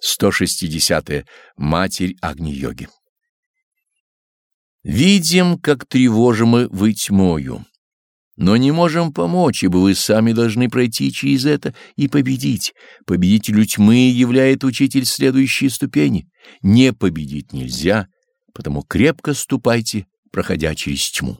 160. -е. Матерь Агни-йоги. Видим, как тревожимы вы тьмою, но не можем помочь, ибо вы сами должны пройти через это и победить. Победителю тьмы являет учитель следующие ступени. Не победить нельзя, потому крепко ступайте, проходя через тьму.